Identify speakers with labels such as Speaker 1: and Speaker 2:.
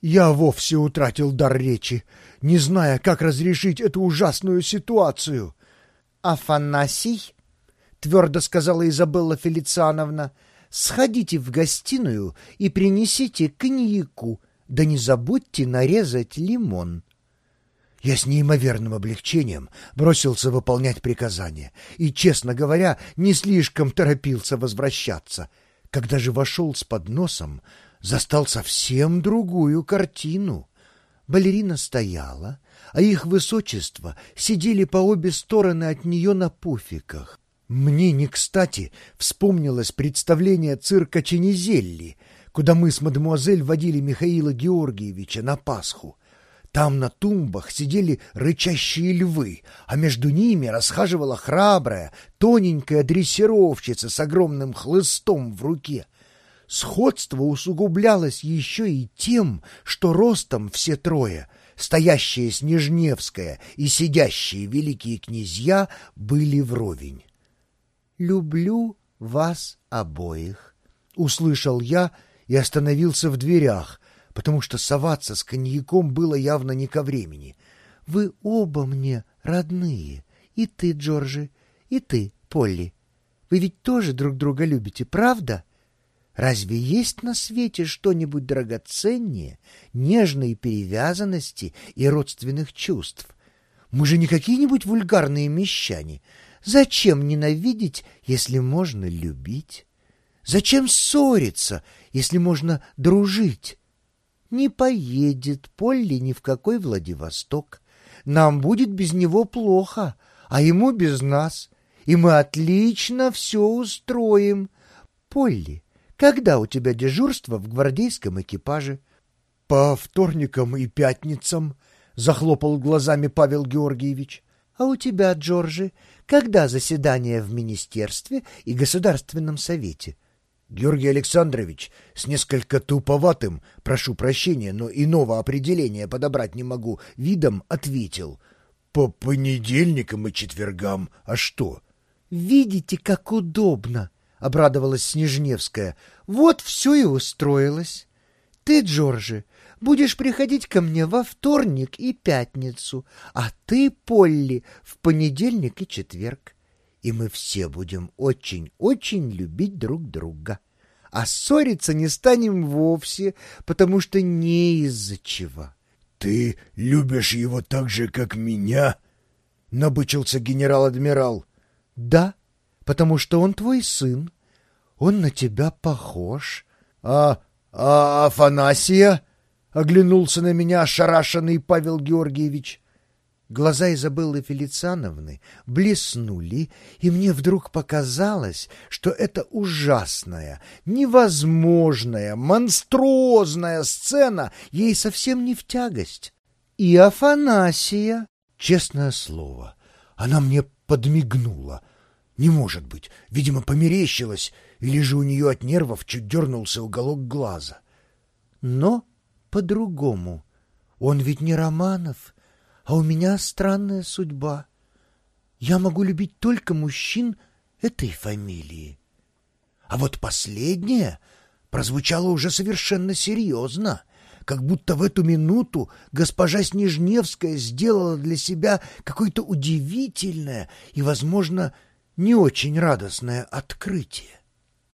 Speaker 1: Я вовсе утратил дар речи, не зная, как разрешить эту ужасную ситуацию.
Speaker 2: «Афанасий», — твердо сказала Изабелла Фелициановна, — «сходите в гостиную и принесите коньяку, да не забудьте нарезать лимон».
Speaker 1: Я с неимоверным облегчением бросился выполнять приказание и, честно говоря, не слишком торопился возвращаться. Когда же вошел с подносом, застал совсем другую картину. Балерина стояла, а их высочество сидели по обе стороны от нее на пуфиках. Мне не кстати вспомнилось представление цирка Ченезелли, куда мы с мадемуазель водили Михаила Георгиевича на Пасху. Там на тумбах сидели рычащие львы, а между ними расхаживала храбрая, тоненькая дрессировщица с огромным хлыстом в руке. Сходство усугублялось еще и тем, что ростом все трое, стоящие Снежневская и сидящие великие князья, были вровень. «Люблю вас обоих», — услышал я и остановился в дверях, потому что соваться с коньяком было явно не ко времени. «Вы оба мне родные, и ты, Джорджи, и ты, Полли. Вы ведь тоже друг друга любите, правда?» Разве есть на свете что-нибудь драгоценнее нежной перевязанности и родственных чувств? Мы же не какие-нибудь вульгарные мещане. Зачем ненавидеть, если можно любить? Зачем ссориться, если можно дружить? Не поедет Полли ни в какой Владивосток. Нам будет без него плохо, а ему без нас. И мы отлично все устроим. Полли, когда у тебя дежурство в гвардейском экипаже? По вторникам и пятницам, захлопал глазами Павел Георгиевич. А у тебя, Джорджи, когда заседание в министерстве и государственном совете? Георгий Александрович с несколько туповатым, прошу прощения, но иного определения подобрать не могу, видом ответил. По понедельникам и четвергам. А что? Видите, как удобно, обрадовалась Снежневская. Вот все и устроилось. Ты, Джорджи, будешь приходить ко мне во вторник и пятницу, а ты, Полли, в понедельник и четверг и мы все будем очень-очень любить друг друга. А ссориться не станем вовсе, потому что не из-за чего. — Ты любишь его так же, как меня? — набычился генерал-адмирал. — Да, потому что он твой сын. Он на тебя похож. — А, а Афанасия? — оглянулся на меня ошарашенный Павел Георгиевич. Глаза Изабеллы Фелициановны блеснули, и мне вдруг показалось, что эта ужасная, невозможная, монструозная сцена ей совсем не в тягость. И Афанасия, честное слово, она мне подмигнула. Не может быть, видимо, померещилась, или же у нее от нервов чуть дернулся уголок глаза. Но по-другому. Он ведь не Романов, а у меня странная судьба. Я могу любить только мужчин этой фамилии. А вот последнее прозвучало уже совершенно серьезно, как будто в эту минуту госпожа Снежневская сделала для себя какое-то удивительное и, возможно, не очень радостное открытие.